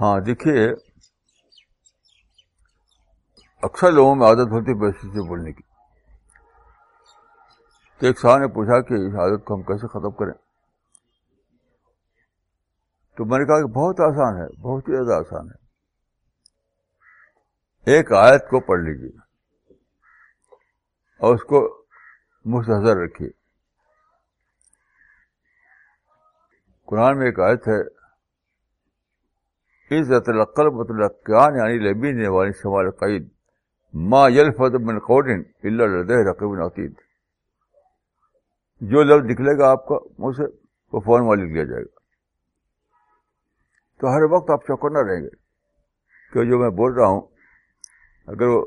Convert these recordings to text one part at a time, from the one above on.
ہاں دیکھیے، اکثر لوگوں میں عادت ہوتی ہے سے بولنے کی۔ تو ایک صاحب نے پوچھا کہ اس عادت کو ہم کیسے ختم کریں؟ تو میں نے کہا کہ بہت آسان ہے، بہت ہی زیادہ آسان ہے۔ ایک آیت کو پڑھ لیجیے اور اس کو مستحضر رکھیے۔ قرآن میں ایک آیت ہے عزت القل مطلب یعنی لبین والی سوال قید. ما یلفظ من قول الا لديه رقیب عتید. جو لفظ نکلے گا آپ کا منہ سے وہ فون والا لکھ لیا جائے گا. تو ہر وقت آپ چوکنا رہیں گے کہ جو میں بول رہا ہوں، اگر وہ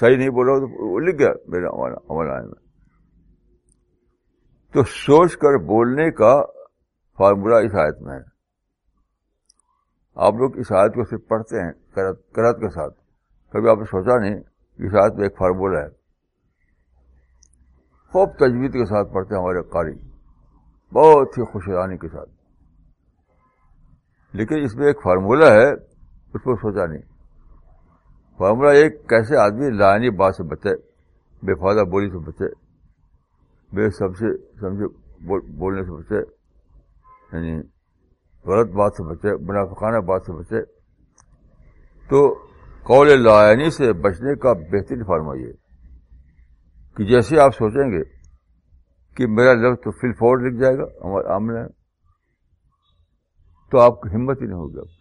صحیح نہیں بول رہا تو وہ لکھ گیا میرے عمل آئے میں. تو سوچ کر بولنے کا فارمولہ اس آیت میں ہے۔ آپ لوگ اس آیت کو صرف پڑھتے ہیں کرت کے ساتھ۔ کبھی آپ نے سوچا نہیں اس آیت میں ایک فارمولہ ہے۔ خوب تجویز کے ساتھ پڑھتے ہیں ہمارے قاری۔ بہت ہی خوشحانی کے ساتھ۔ لیکن اس میں ایک فارمولہ ہے، اس کو سوچا نہیں۔ فارمولہ ایک کیسے آدمی لائنی بات سے بچے، بے فائدہ بولی سے بچے، بے سب سے سمجھے بولنے سے بچے یعنی غلط بات سے بچے، منافقانہ بات سے بچے۔ تو قول لائنی سے بچنے کا بہترین فارما یہ کہ جیسے آپ سوچیں گے کہ میرا لفظ تو فل فور لکھ جائے گا ہمارے آمنے تو آپ کو ہمت ہی نہیں ہوگی آپ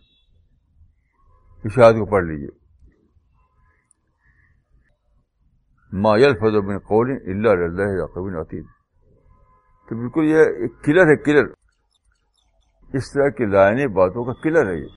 اشاد کو پڑھ لیجیے مایل فضو بن قول اللہ اللہ قبین تو بالکل یہ ایک کلر ہے، کلر۔ اس طرح کی لائنی باتوں کا کلر ہے یہ۔